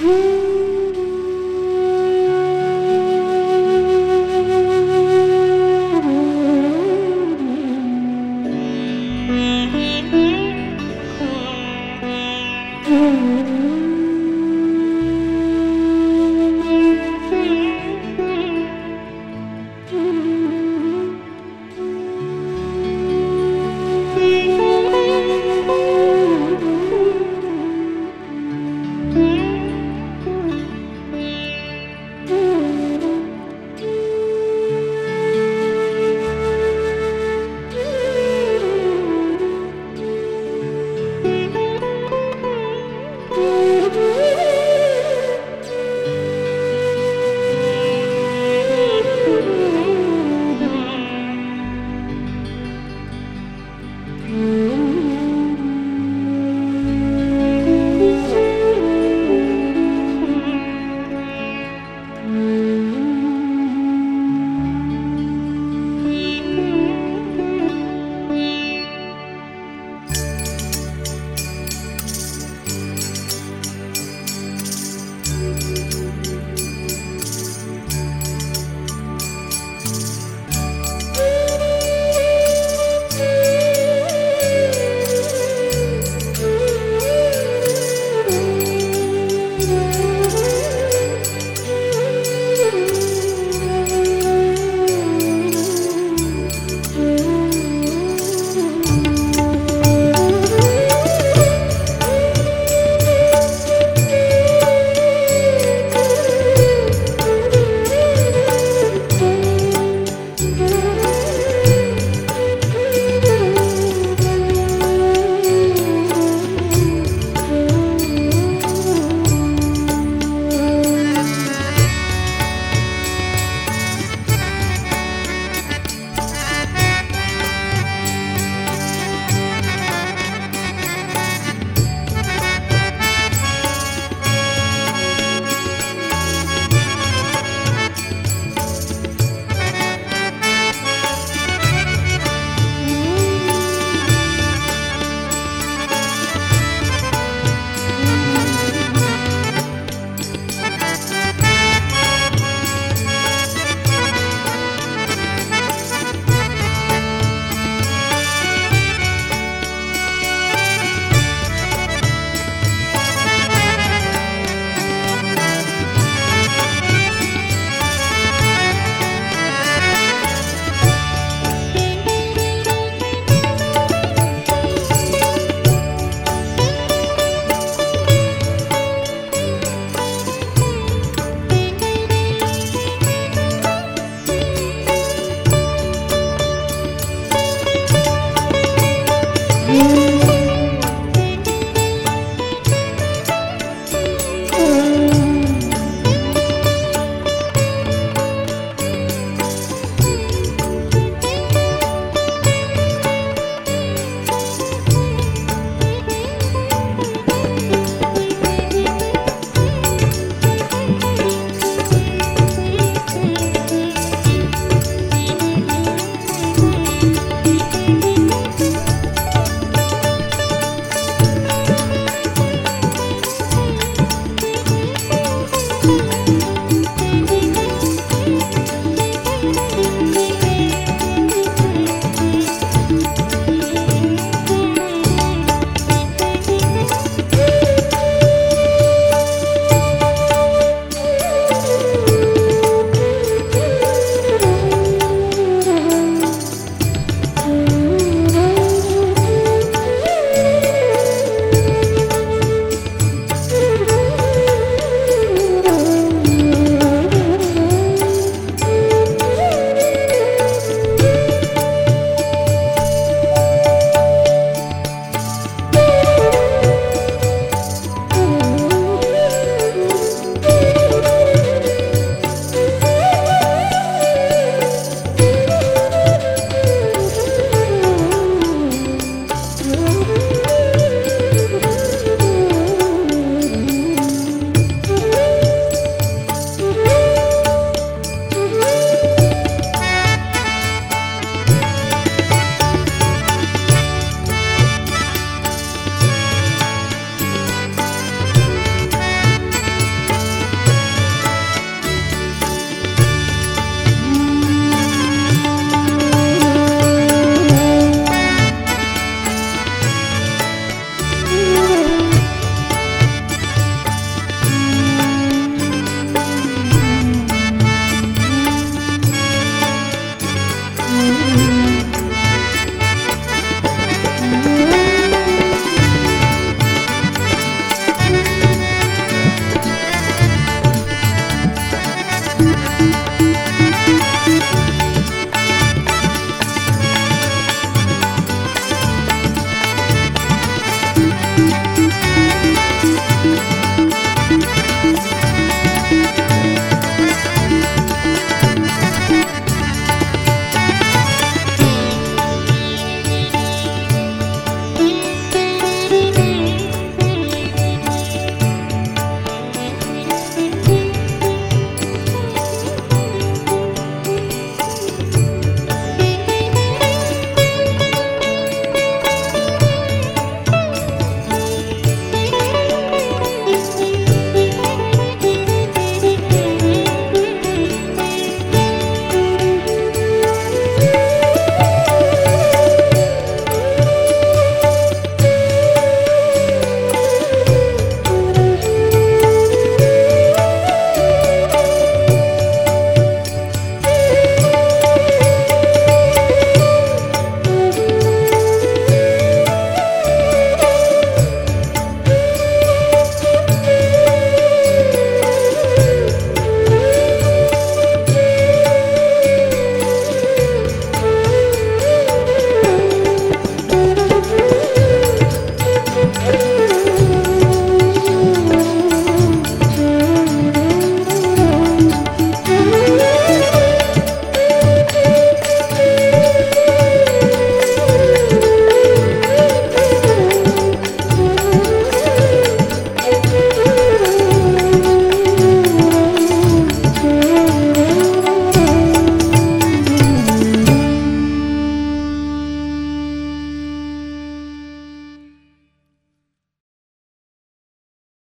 mm